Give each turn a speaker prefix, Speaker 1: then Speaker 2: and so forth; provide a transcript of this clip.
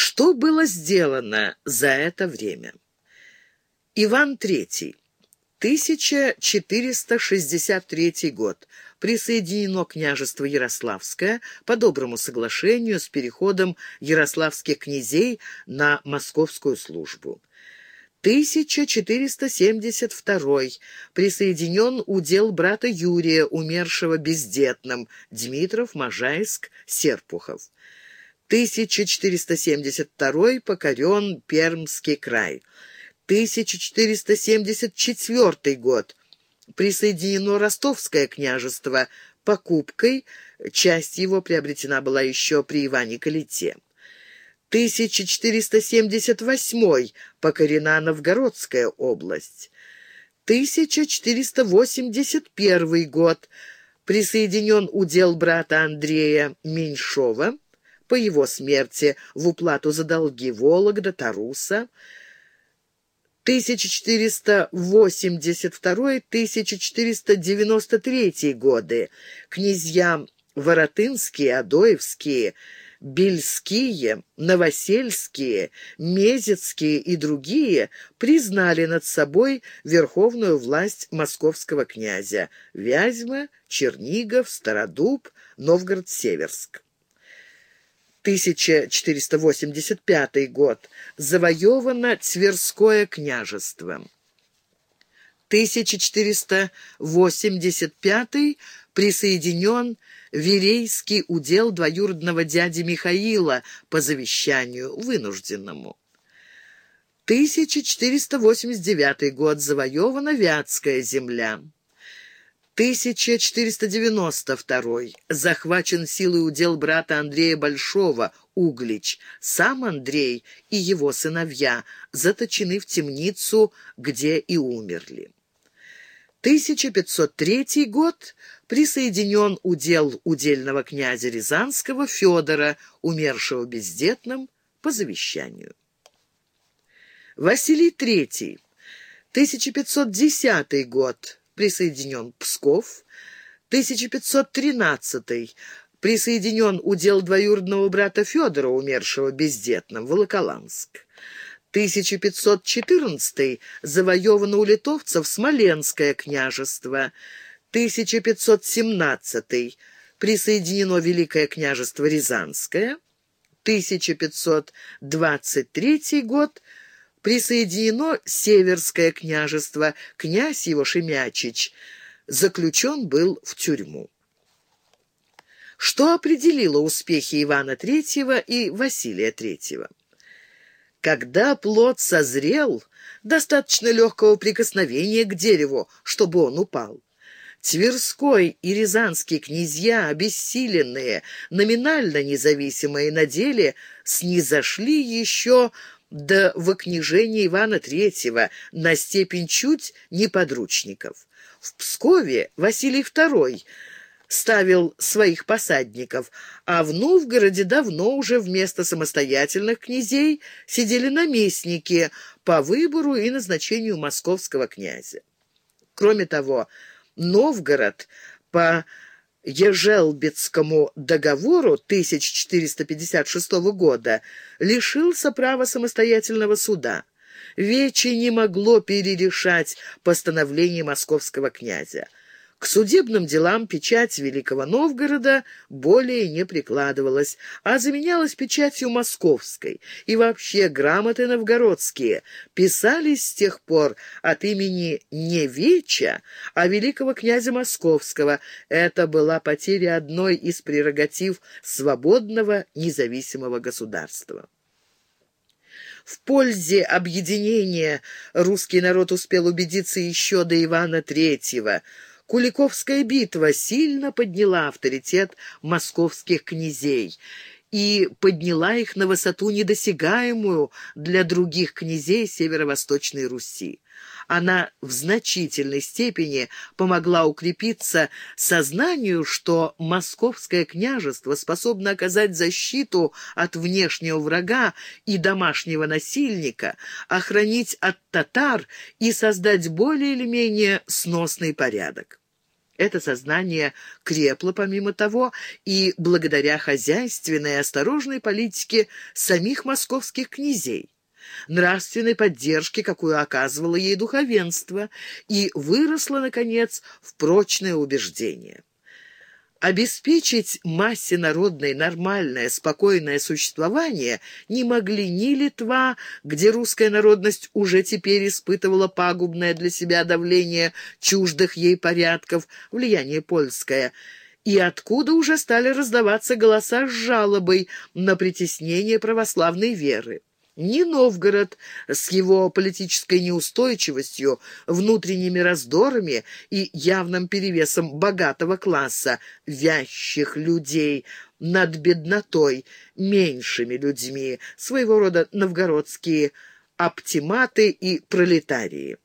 Speaker 1: Что было сделано за это время? Иван III. 1463 год. Присоединено княжество Ярославское по доброму соглашению с переходом ярославских князей на московскую службу. 1472 присоединен удел брата Юрия, умершего бездетным, Дмитров, Можайск, Серпухов. 1472 покорен Пермский край. 1474 год. Присоединено Ростовское княжество. Покупкой часть его приобретена была еще при Иване Калите. 1478 покорена Новгородская область. 1481 год присоединен удел брата Андрея Меньшова по его смерти в уплату за долги Вологда, Таруса, 1482-1493 годы, князья Воротынские, Адоевские, Бельские, Новосельские, Мезецкие и другие признали над собой верховную власть московского князя. Вязьма, Чернигов, Стародуб, Новгород-Северск. 1485 год. Завоевано Тверское княжество. 1485 присоединен Верейский удел двоюродного дяди Михаила по завещанию вынужденному. 1489 год. Завоевана Вятская земля. 1492. Захвачен силой удел брата Андрея Большого, Углич. Сам Андрей и его сыновья заточены в темницу, где и умерли. 1503 год присоединен удел удельного князя Рязанского Федора, умершего бездетным по завещанию. Василий III. 1510 год присоединен Псков, 1513 присоединен удел двоюродного брата Федора, умершего бездетным, Волоколамск. 1514 завоевано у литовцев Смоленское княжество. 1517 присоединено Великое княжество Рязанское. 1523 год присоединено Северское княжество, князь его Шемячич заключен был в тюрьму. Что определило успехи Ивана III и Василия III? Когда плод созрел, достаточно легкого прикосновения к дереву, чтобы он упал. Тверской и Рязанские князья, обессиленные, номинально независимые на деле, снизошли еще до вокнижения Ивана III на степень чуть не подручников. В Пскове Василий II ставил своих посадников, а в Новгороде давно уже вместо самостоятельных князей сидели наместники по выбору и назначению московского князя. Кроме того, Новгород по Ежелбецкому договору 1456 года лишился права самостоятельного суда. Вече не могло перерешать постановление московского князя. К судебным делам печать Великого Новгорода более не прикладывалась, а заменялась печатью московской, и вообще грамоты новгородские писались с тех пор от имени не Веча, а великого князя Московского. Это была потеря одной из прерогатив свободного независимого государства. В пользе объединения русский народ успел убедиться еще до Ивана Третьего – Куликовская битва сильно подняла авторитет московских князей и подняла их на высоту, недосягаемую для других князей Северо-Восточной Руси. Она в значительной степени помогла укрепиться сознанию, что московское княжество способно оказать защиту от внешнего врага и домашнего насильника, охранить от татар и создать более или менее сносный порядок. Это сознание крепло, помимо того, и благодаря хозяйственной и осторожной политике самих московских князей нравственной поддержки, какую оказывало ей духовенство, и выросла, наконец, в прочное убеждение. Обеспечить массе народной нормальное, спокойное существование не могли ни Литва, где русская народность уже теперь испытывала пагубное для себя давление чуждых ей порядков, влияние польское, и откуда уже стали раздаваться голоса с жалобой на притеснение православной веры ни Новгород с его политической неустойчивостью, внутренними раздорами и явным перевесом богатого класса, вящих людей над беднотой, меньшими людьми, своего рода новгородские оптиматы и пролетарии.